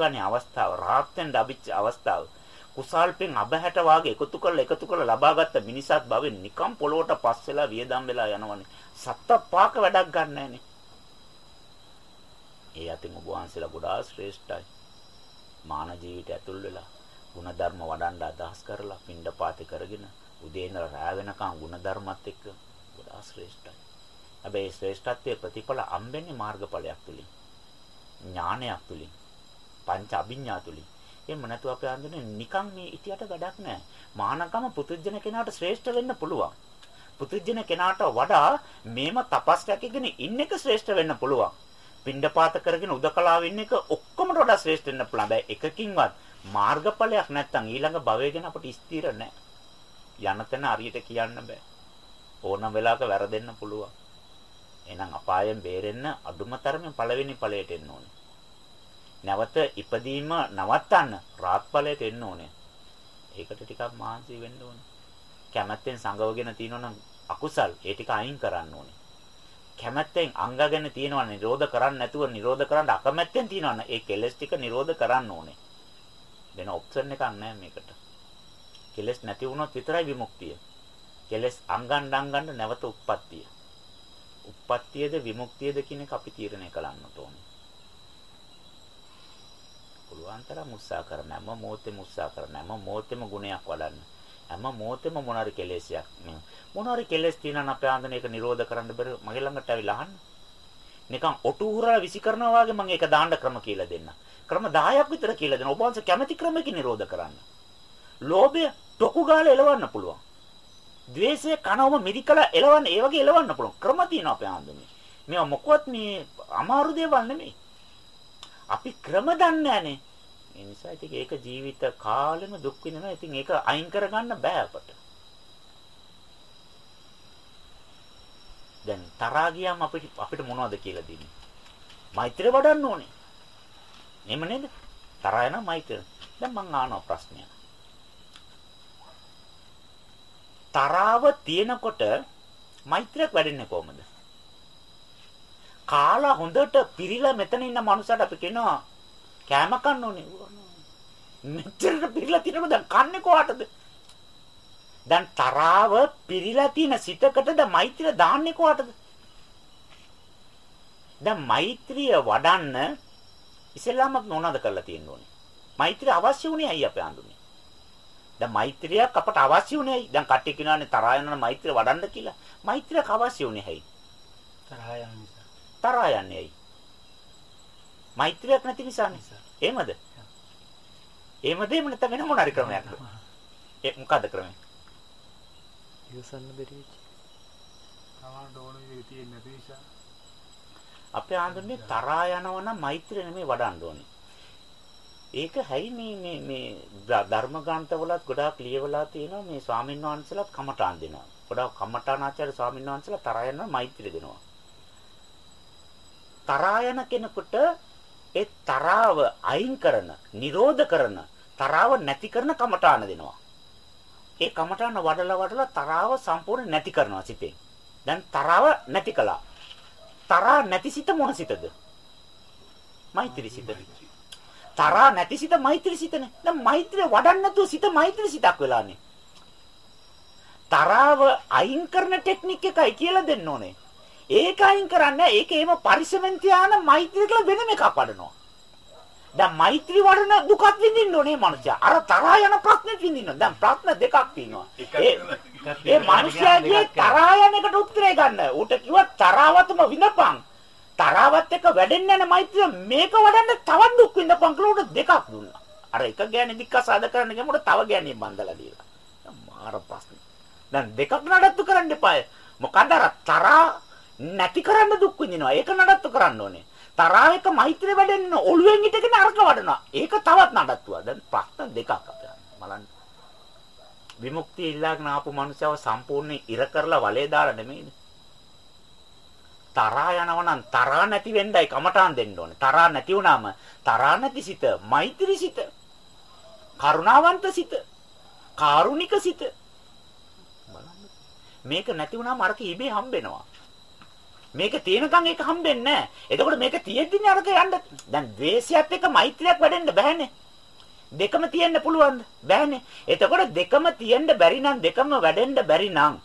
ගන්නේ අවස්ථාව රාහත් වෙන්න ලැබිච්ච අවස්ථාව කුසල්පෙන් අබහැට වාගේ එකතු කරලා එකතු කරලා ලබාගත් මිනිසත් භවෙන් නිකම් පොළොවට පස් වෙලා වියදම් වෙලා යනවනේ. සත්ත පාක වැඩක් ගන්න ඒ අතින් ඔබ වහන්සේලා ගොඩාක් ශ්‍රේෂ්ඨයි. මාන ජීවිත ඇතුල් වෙලා ಗುಣ ධර්ම වඩන්න අදහස් කරලා පින්ඩ පාති කරගෙන උදේ ඉඳලා රැ වෙනකන් ಗುಣ ධර්මත් එක්ක ගොඩාක් ශ්‍රේෂ්ඨයි. හැබැයි ශ්‍රේෂ්ඨත්වයේ ප්‍රතිඵල අම්බෙන්නේ මාර්ගඵලයක් තුලින්. ඥානයක් තුලින්. පංච අභිඥා තුලින්. එහෙම නැතුව අපි හඳුනන්නේ නිකන් මේ ඉතියට වැඩක් නැහැ. මානකම පුදුජන කෙනාට ශ්‍රේෂ්ඨ වෙන්න පුළුවන්. පුදුජන කෙනාට වඩා මේම තපස් රැකගෙන ඉන්න එක ශ්‍රේෂ්ඨ වෙන්න පුළුවන්. පින්ඩපාත කරගෙන උදකලාව ඉන්න එක ඔක්කොමට වඩා ශ්‍රේෂ්ඨ වෙන්න පුළුවන්. හැබැයි එකකින්වත් මාර්ගඵලයක් නැත්තම් ඊළඟ භවය ගැන අපිට ස්ථිර නැහැ. යන තැන හරියට කියන්න බෑ. ඕනම වෙලාවක වැරදෙන්න පුළුවන්. එහෙනම් අපායෙන් බේරෙන්න අදුම තරමේ පළවෙනි ඵලයට එන්න ඕනේ. නැවත ඉපදීම නවත්තන්න රාත් ඵලයට එන්න ඕනේ. ඒකට ටිකක් මහන්සි වෙන්න ඕනේ. කැමැත්තෙන් සංගවගෙන තියෙනවනම් අකුසල් ඒ ටික අයින් කරන්න ඕනේ. කැමැත්තෙන් අංගගෙන තියෙනවා නිරෝධ කරන්න නැතුව නිරෝධ කරන්න අකමැත්තෙන් තියෙනවා ඒ කෙලස් ටික නිරෝධ කරන්න ඕනේ. වෙන ඔප්ෂන් එකක් නැහැ මේකට. කෙලස් නැති වුණොත් විතරයි විමුක්තිය. කෙලස් අංගන්න අංගන්න නැවත උප්පත්තිය. උප්පත්තියද විමුක්තියද කියන එක අපි තීරණය කරන්න ඕනේ. පුළුවන් තරම් උත්සාහ කරන හැම මොහොතෙම උත්සාහ කරන හැම මොහොතෙම ගුණයක් වඩන්න. හැම මොහොතෙම මොනාරි කෙලෙසයක් මොනාරි කෙලෙස් තියෙනවා අපේ ආන්දන ඒක නිරෝධ කරන්න බැරි මගේ ළඟට ඇවිල්ලා අහන්න. නිකන් ඔටු උහුරලා විසි කරනවා වගේ මම ඒක දාන්න ක්‍රම කියලා දෙන්න. ක්‍රම 10ක් විතර කියලා දෙන්න. ඔබ වහන්සේ කැමැති ක්‍රමයකින් නිරෝධ කරන්න. ලෝභය ටොකු ගාලා එලවන්න පුළුවන්. ද්වේෂය කනවම මිරිකලා එලවන්න ඒ වගේ එලවන්න පුළුවන්. ක්‍රම තියෙනවා අපේ ආන්දනේ. මේවා මොකවත් මේ අමාරු දේවල් නෙමෙයි. අපි ක්‍රම දන්නේ නැහනේ. ඒ නිසා ඉතින් ඒක ජීවිත කාලෙම දුක් විඳිනවා. ඉතින් ඒක අයින් කරගන්න බෑ අපට. දැන් තරහා ගියාම අපිට අපිට මොනවද කියලා දෙන්නේ? මෛත්‍රිය වඩන්න ඕනේ. එහෙම නේද? තරහා යන මෛත්‍රිය. දැන් මං අහනවා ප්‍රශ්නයක්. තරාව තියෙනකොට මෛත්‍රියක් වැඩෙන්නේ කොහොමද? කාලා හොඳට පිරීලා මෙතන ඉන්න මනුස්සයට අපි කියනවා කෑම කන්න ඕනේ. මෙච්චරට පිරීලා තියෙනකොට දැන් කන්නේ කොහටද? දැන් තරාව පිරීලා තියෙන සිතකටද මෛත්‍රිය දාන්නේ කොහටද? දැන් මෛත්‍රිය වඩන්න ඉස්සෙල්ලාම මොනවද කරලා තියෙන්න ඕනේ? මෛත්‍රිය අවශ්‍ය උනේ ඇයි අපේ අඳුනේ? දැන් මෛත්‍රියක් අපට අවශ්‍ය උනේ ඇයි? දැන් කට්ටිය කියනවානේ තරහා යන මෛත්‍රිය වඩන්න කියලා. මෛත්‍රියක් අවශ්‍ය උනේ ඇයි? තරහා යන නිසා. තරහා යන්නේ ඇයි? මෛත්‍රියක් නැති නිසානේ. එහෙමද? එහෙමද එහෙම නැත්නම් වෙන මොන හරි ක්‍රමයක්ද? ඒ මොකද්ද ක්‍රමය? ඉවසන්න බැරි වෙච්ච. තමන්ට ඕන විදිහට තියෙන්නේ නැති නිසා. අපේ ආන්දරනේ තරහා යනවා නම් මෛත්‍රිය නෙමෙයි වඩන්න ඕනේ. ඒක හැයි මේ මේ මේ ධර්ම ග්‍රන්ථවලත් ගොඩාක් ලියවලා තියෙනවා මේ ස්වාමීන් වහන්සේලාත් කමඨාන් දෙනවා. ගොඩාක් කමඨානාචාර්ය ස්වාමීන් වහන්සේලා තරහා යනවා මෛත්‍රිය දෙනවා. තරහා යන කෙනෙකුට ඒ තරාව අයින් කරන, නිරෝධ කරන, තරාව නැති කරන කමඨාන දෙනවා. ඒ කමඨාන වඩලා වඩලා තරාව සම්පූර්ණ නැති කරනවා සිතෙන්. දැන් තරාව නැති කළා. තරහා නැති සිත මොන සිතද? මෛත්‍රී සිත. තරහා නැති සිත මෛත්‍රී සිතනේ. දැන් මෛත්‍රිය වඩන්න නැතුව සිත මෛත්‍රී සිතක් වෙලානේ. තරාව අයින් කරන ටෙක්නික් එකයි කියලා දෙන්න ඕනේ. ඒක අයින් කරන්නේ ඒක එහෙම පරිසමෙන් තියාන මෛත්‍රිය කියලා වෙනම එකක් වඩනවා. දැන් මෛත්‍රී වඩන දුකක් විඳින්න ඕනේ මනුස්සයා. අර තරහා යන ප්‍රශ්නෙත් විඳින්න. දැන් ප්‍රශ්න දෙකක් තියෙනවා. ඒ ඒ මනුස්සයාගේ තරහා යන එකට උත්තරේ ගන්න. ඌට කිව්වා තරහවතම විඳපන්. තරහවත් එක්ක වැඩෙන්නේ නැන මෛත්‍රිය මේක වඩන්න තවත් දුක් විඳපන් කියලා ඌට දෙකක් දුන්නා. අර එක ගෑණි දික්ක සාද කරන්න ගියමුට තව ගෑණියෙක් බඳලා දීලා. මාර ප්‍රශ්න. දැන් දෙකක් නඩත්තු කරන්න එපාය. මොකද අර තරහා නැති කරන්න දුක් විඳිනවා. ඒක නඩත්තු කරන්න ඕනේ. තරහා එක මෛත්‍රිය වැඩෙන්න ඔළුවෙන් හිටගෙන අරක වඩනවා. ඒක තවත් නඩත්තුවා. දැන් ප්‍රශ්න දෙකක් අපේ බලන්න. විමුක්තිය ඉල්ලාගෙන ආපු මනුස්සයව සම්පූර්ණයෙන් ඉර කරලා වලේ දාලා නෙමෙයිද? තරහා යනවනම් තරහා නැති වෙන්නයි කමටහන් දෙන්න ඕනේ. තරහා නැති වුනාම තරහා නැති සිත, මෛත්‍රී සිත, කරුණාවන්ත සිත, කාරුණික සිත. බලන්න. මේක නැති වුනාම අරක ඉබේ හම්බෙනවා. මේක තියෙනකන් ඒක හම්බෙන්නේ නැහැ. එතකොට මේක තියෙද්දිනේ අරක යන්න. දැන් ද්වේෂයත් එක්ක මෛත්‍රියක් වැඩෙන්න බෑනේ. දෙකම තියෙන්න පුළුවන්ද? බෑනේ. එතකොට දෙකම තියෙන්න බැරි නම් දෙකම වැඩෙන්න බැරි නම්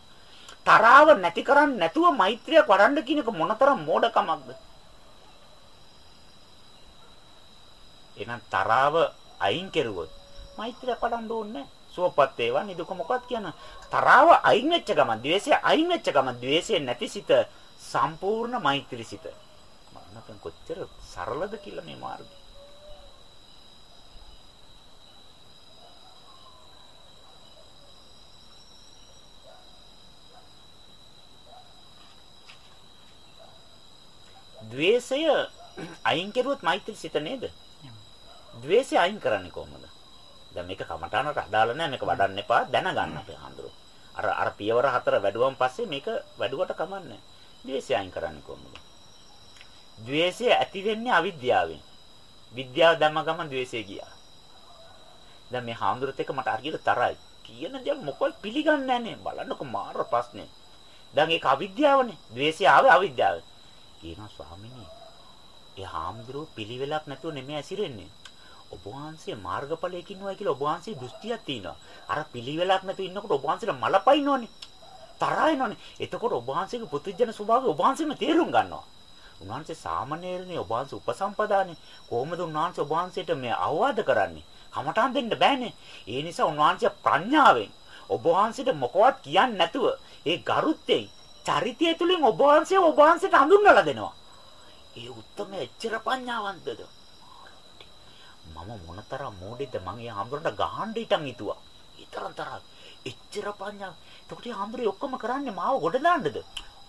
තරාව නැති කරන්නේ නැතුව මෛත්‍රියක් වඩන්න කියන එක මොනතරම් මෝඩකමක්ද? එහෙනම් තරාව අයින් කෙරුවොත් මෛත්‍රියක් වඩන්න ඕනේ සුවපත් වේවා නිදුක මොකක්ද කියන තරාව අයින් වෙච්ච ගමන් ද්වේෂය අයින් වෙච්ච ගමන් ද්වේෂය නැති සිත සම්පූර්ණ මෛත්‍රී සිත මම කොච්චර සරලද කියලා මේ මාර්ගය ද්වේෂය අයින් කරුවොත් මෛත්‍රී සිත නේද? ද්වේෂය අයින් කරන්නේ කොහොමද? දැන් මේක කමඨානට අදාළ නැහැ මේක වඩන්න එපා දැනගන්න අපේ හඳුරු. අර අර පියවර හතර වැඩුවම් පස්සේ මේක වැඩුවට කමන්නේ. ද්වේෂය අයින් කරන්නේ කොහොමද? ද්වේෂය ඇති වෙන්නේ අවිද්‍යාවෙන්. විද්‍යාව දැම්ම ගමන් ද්වේෂය ගියා. දැන් මේ හාමුදුරුවොත් එක මට හරියට තරයි. කියන දේ මොකල් පිළිගන්නේ නැහැ නේ. බලන්නකො මාර ප්‍රශ්නේ. දැන් ඒක අවිද්‍යාවනේ. ද්වේෂය ආවේ අවිද්‍යාවෙන්. කියනවා ස්වාමීනි ඒ හාමුදුරුවෝ පිළිවෙලක් නැතුව නෙමෙයි ඇසිරෙන්නේ. ඔබ වහන්සේ මාර්ගඵලයක ඉන්නවා කියලා ඔබ වහන්සේ දෘෂ්ටියක් තියෙනවා. අර පිළිවෙලක් නැතුව ඉන්නකොට ඔබ වහන්සේට මලපයින්නවනේ. තරහා එනවනේ. එතකොට ඔබ වහන්සේගේ පුදුජන ස්වභාවය ඔබ වහන්සේම තේරුම් ගන්නවා. උන්වහන්සේ සාමණේරනේ ඔබ වහන්සේ උපසම්පදානේ. කොහොමද උන්වහන්සේ ඔබ වහන්සේට මේ අවවාද කරන්නේ? කමටහන් දෙන්න බෑනේ. ඒ නිසා උන්වහන්සේ ප්‍රඥාවෙන් ඔබ වහන්සේට මොකවත් කියන්නේ නැතුව ඒ ගරුත්වයෙන් චරිතය තුලින් ඔබ වහන්සේ ඔබ වහන්සේට හඳුන්වලා දෙනවා. ඒ උත්තරම එච්චර පඤ්ඤාවන්තද? මම මොනතරම් මෝඩෙද මං ඒ හම්බුරට ගහන්න හිටන් හිතුවා. ඊතරම් තරම් එච්චර පඤ්ඤා. එතකොට ඒ හම්බුරේ ඔක්කොම කරන්නේ මාව ගොඩ දාන්නද?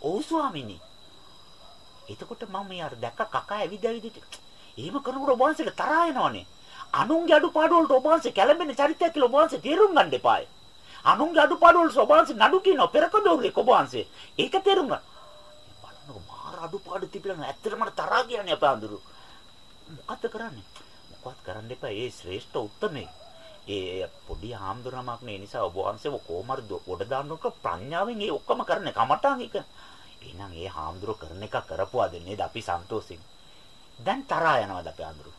ඔව් ස්වාමීනි. එතකොට මම මේ අර දැක්ක කකා ඇවිද ඇවිදිට එහෙම කරනකොට ඔබ වහන්සේට තරහා එනවනේ. අනුන්ගේ අඩුපාඩු වලට ඔබ වහන්සේ කැළඹෙන චරිතයක් කියලා ඔබ වහන්සේ තේරුම් ගන්න එපායි. අනුන්ගේ අඩුපාඩු වල ස්වභාවයෙන් නඩු කියන පෙරකදෝරේ ඔබ වහන්සේ. ඒක තේරුම් ගන්න. බලන්නකො මාර අඩුපාඩු තිබිලා ඇත්තටම මට තරහා කියන්නේ අපේ අඳුරු. මොකද්ද කරන්නේ? මොකවත් කරන්න එපා. ඒ ශ්‍රේෂ්ඨ උත්මේ. ඒ පොඩි ආම්දුරමක් නේ නිසා ඔබ වහන්සේ කොහොමද ගොඩ දාන්නක ප්‍රඥාවෙන් ඒ ඔක්කොම කරන්නේ කමටන් එක. එහෙනම් ඒ හාමුදුර කරන එක කරපුවාද නේද අපි සන්තෝෂෙන්. දැන් තරහා යනවාද අපේ අඳුරු.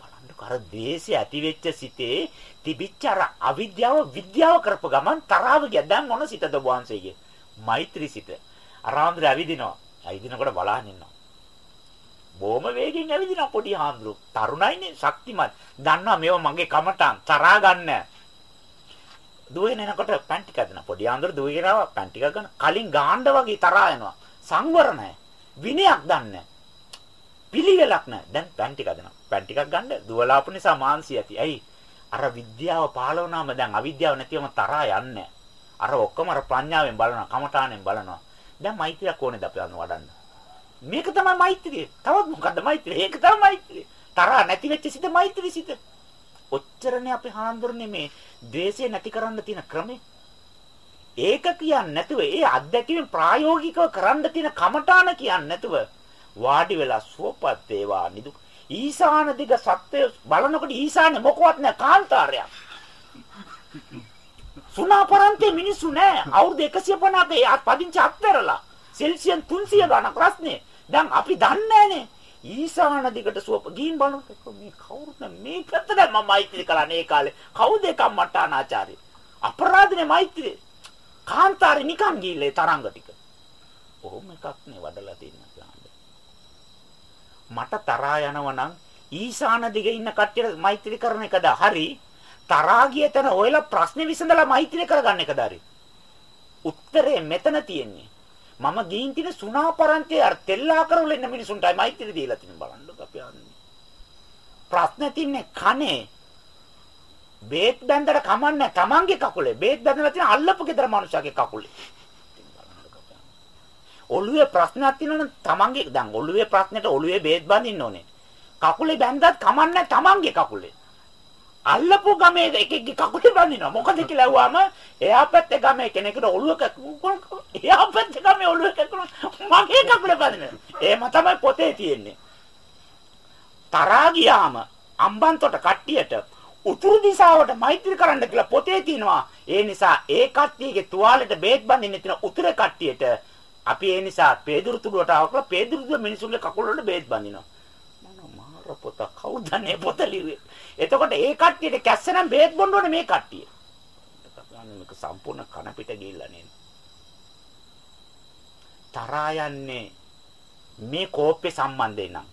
බලන්නකො අර ද්වේෂය ඇති වෙච්ච සිතේ තිබිච්ච අර අවිද්‍යාව විද්‍යාව කරපු ගමන් තරහව ගියා. දැන් මොන සිතද ඔබ වහන්සේගේ? මෛත්‍රී සිත. අර ආම්දුර ඇවිදිනවා. ඇවිදිනකොට බලහන් ඉන්නවා. බොහොම වේගෙන් ඇවිදින පොඩි හාමුදුරු. තරුණයිනේ ශක්තිමත්. දන්නවා මේව මගේ කමටන් තරහා ගන්න. දුවගෙන එනකොට පෑන් ටික දෙන පොඩි හාමුදුරු දුවගෙන ආවා පෑන් ටික ගන්න. කලින් ගාන්න වගේ තරහා යනවා. සංවර නැහැ. විනයක් දන්නේ පිළිවෙලක් නැහැ. දැන් පෑන් ටික දෙනවා. පෑන් ටිකක් ගන්න දුවලාපු නිසා මාන්සිය ඇති. ඇයි? අර විද්‍යාව පාලවනාම දැන් අවිද්‍යාව නැතිවම තරහා යන්නේ අර ඔක්කොම අර ප්‍රඥාවෙන් බලනවා, කමඨාණයෙන් බලනවා. දැන් මෛත්‍රියක් ඕනේද අපි අන්න වඩන්න. මේක තමයි මෛත්‍රිය. තවත් මොකද්ද මෛත්‍රිය? ඒක තමයි මෛත්‍රිය. තරහා නැති වෙච්ච සිත මෛත්‍රී සිත. ඔච්චරනේ අපි හාන්දුරනේ මේ ද්වේෂය නැති කරන්න තියෙන ක්‍රමය. ඒක කියන්නේ නැතුව ඒ අත්දැකීම් ප්‍රායෝගිකව කරන්න තියෙන කමඨාන කියන්නේ නැතුව වාඩි වෙලා සුවපත් වේවා නිදු ඊසාන දිග සත්‍ය බලනකොට ඊසානේ මොකවත් නැහැ කාන්තාරයක්. සුණාපරන්තේ මිනිස්සු නැහැ. අවුරුදු 150ක පදිංචි අත්තරලා. සෙල්සියස් 300 ගණන් ප්‍රශ්නේ. දැන් අපි දන්නේ නැහනේ. ඊසාන දිගට සුවප ගිහින් බලනකොට මේ කවුරුත් මේ පැත්තට මම මෛත්‍රී කළානේ ඒ කාලේ. කවුද ඒ කම්මට්ටානාචාර්ය? අපරාධනේ මෛත්‍රී. කාන්තාරේ නිකන් ගිහිල්ලා තරංග ටික. කොහොම එකක් නේ වඩලා තියෙන්නේ මට තරහා යනවා නම් ඊසාන දිගේ ඉන්න කට්ටියට මෛත්‍රී කරන එකද හරි තරහා ගිය තැන ඔයලා ප්‍රශ්නේ විසඳලා මෛත්‍රී කරගන්න එකද හරි උත්තරේ මෙතන තියෙන්නේ මම ගිහින් තින සුණාපරන්තේ අර තෙල්ලා කරවල ඉන්න මිනිසුන්ටයි මෛත්‍රී දීලා තියෙන බලන්නකො අපි අන්නේ ප්‍රශ්නේ තින්නේ කනේ. බේත් බැඳලා කමන්නේ තමන්ගේ කකුලේ. බේත් බැඳලා තියෙන අල්ලපු ගෙදර මනුස්සයාගේ කකුලේ. ඔළුවේ ප්‍රශ්නයක් තියෙනවනම් තමන්ගේ දැන් ඔළුවේ ප්‍රශ්නෙට ඔළුවේ බේත් බඳින්න ඕනේ. කකුලේ බැඳද්ත් කමන්නේ තමන්ගේ කකුලේ. අල්ලපු ගමේ එකෙක්ගේ කකුලේ බඳිනවා. මොකද කියලා ඇහුවාම එයා පැත්තේ ගමේ කෙනෙකුට ඔළුවක එයා පැත්තේ ගමේ ඔළුවක මගේ කකුලේ බඳිනවා. එහෙම තමයි පොතේ තියෙන්නේ. තරහා ගියාම අම්බන්තොට කට්ටියට උතුරු දිශාවට මෛත්‍රී කරන්න කියලා පොතේ තියෙනවා. ඒ නිසා ඒ කට්ටියගේ තුවාලෙට බේත් බඳින්න තියෙන උතුරේ කට්ටියට අපි ඒ නිසා පේදුරු තුඩුවට આવකලා පේදුරුද මිනිසුන්ගේ කකුල වලට බේත් බඳිනවා. මොන මාර පොත කවුද මේ පොත ලිව්වේ? එතකොට ඒ කට්ටියට කැස්සනම් බේත් බොන්න ඕනේ මේ කට්ටිය. මේක සම්පූර්ණ කන පිට ගිහිල්ලා නේද? තරහා යන්නේ මේ කෝප්පේ සම්බන්ධයෙන් නම්.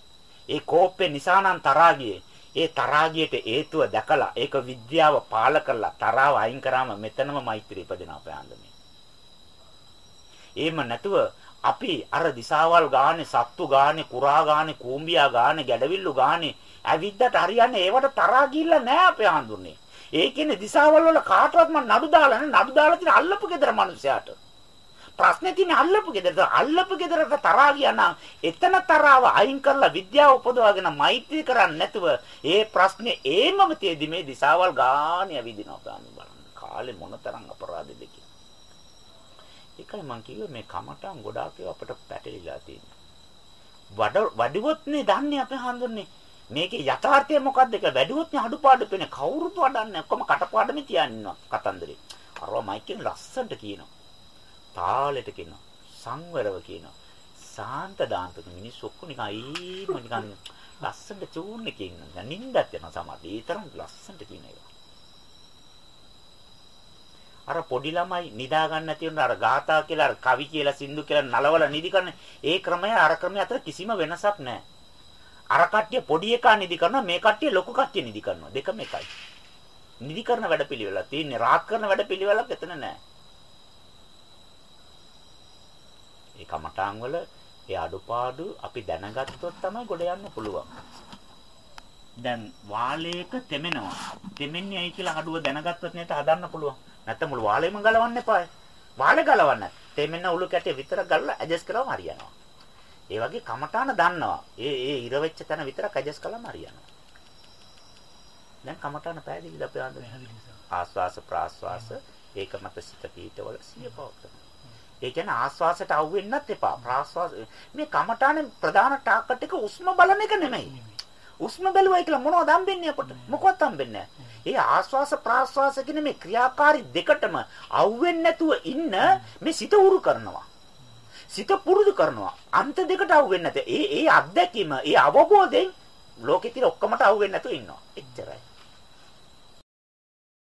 ඒ කෝප්පේ නිසා නම් තරහා ගියේ. ඒ තරහාගියට හේතුව දැකලා ඒක විද්‍යාව පාල කරලා තරහව අයින් කරාම මෙතනම මෛත්‍රිය ඉපදෙන අපේ ආන්දමේ. එහෙම නැතුව අපි අර දිසාවල් ගානේ සත්තු ගානේ කුරා ගානේ කූඹියා ගානේ ගැඩවිල්ලු ගානේ ඇවිද්දට හරියන්නේ ඒවට තරහා ගිහිල්ලා නැහැ අපේ ආන්දුන්නේ. ඒ කියන්නේ දිසාවල් වල කාටවත් මම නඩු දාලා නැහැ නඩු දාලා තියෙන අල්ලපු ගෙදර මිනිස්සයාට. ප්‍රශ්නේ තියෙන්නේ අල්ලපු ගෙදරට. අල්ලපු ගෙදරට තරහා ගියා නම් එතන තරහව අයින් කරලා විද්‍යාව උපදවාගෙන මෛත්‍රී කරන්නේ නැතුව ඒ ප්‍රශ්නේ ඒමම තියදී මේ දිසාවල් ගානේ ඇවිදිනවා බලන්න. කාලේ මොනතරම් අපරාධද කියලා. ඒකයි මම කිව්වේ මේ කමටන් ගොඩාක් අපිට පැටලිලා තියෙනවා. වඩ වඩිවොත්නේ දන්නේ අපේ හඳුන්නේ. මේකේ යථාර්ථය මොකක්ද කියලා වැඩිවොත්නේ අඩුපාඩු පේන්නේ කවුරුත් වඩන්නේ ඔක්කොම කටපාඩමේ තියන් ඉන්නවා කතන්දරේ. අරවා මයිකෙන් ලස්සනට කියනවා. තාලෙට කියනවා. සංවරව කියනවා. සාන්ත දාන්තක මිනිස්සු ඔක්කොම නිකන් අයිම නිකන් ලස්සනට චූන් එකේ ඉන්නවා. නින්දත් යනවා සමහර. ඒ තරම් ලස්සනට කියන එක. අර පොඩි ළමයි නිදා ගන්න නැති වුණ අර ගාථා කියලා අර කවි කියලා සින්දු කියලා නලවල නිදි කරන ඒ ක්‍රමය අර ක්‍රමය අතර කිසිම වෙනසක් නැහැ. අර කට්ටිය පොඩි එකා නිදි කරනවා මේ කට්ටිය ලොකු කට්ටිය නිදි කරනවා. දෙකම එකයි. නිදි කරන වැඩපිළිවෙලක් තියෙන්නේ රාත් කරන වැඩපිළිවෙලක් එතන නැහැ. ඒ කමඨාන් වල ඒ අඩුපාඩු අපි දැනගත්තොත් තමයි ගොඩ යන්න පුළුවන්. දැන් වාලයක තෙමෙනවා. තෙමෙන්නේ ඇයි කියලා අඩුව දැනගත්තොත් නේද හදන්න පුළුවන්. නැත්නම් මුළු වාලෙම ගලවන්න එපායි. වාලේ ගලවන්න. තෙමෙන්න උළු කැටේ විතර ගලලා ඇඩ්ජස්ට් කරාම හරියනවා. ඒ වගේ කමඨාන දන්නවා. ඒ ඒ ඉර වෙච්ච තැන විතරක් ඇඩ්ජස්ට් කළාම හරියනවා. දැන් කමඨාන පැහැදිලිද අපේ ආන්දරේ? ආස්වාස ප්‍රාස්වාස ඒක මත සිත පීඨවල සිය පවත්වනවා. ඒ කියන්නේ ආස්වාසයට අවු වෙන්නත් එපා. ප්‍රාස්වාස මේ කමඨානේ ප්‍රධාන ටාකට් එක උස්ම බලන එක නෙමෙයි. උස්ම බැලුවයි කියලා මොනවද හම්බෙන්නේ අපට? මොකවත් හම්බෙන්නේ. ඒ ආස්වාස ප්‍රාස්වාස කියන මේ ක්‍රියාකාරී දෙකටම අවු නැතුව ඉන්න මේ සිත උරු කරනවා. සිත පුරුදු කරනවා. අන්ත දෙකට අවු වෙන්නේ නැත. ඒ ඒ අත්දැකීම, ඒ අවබෝධයෙන් ලෝකෙ තියෙන ඔක්කොමට අවු වෙන්නේ නැතුව ඉන්නවා. එච්චරයි.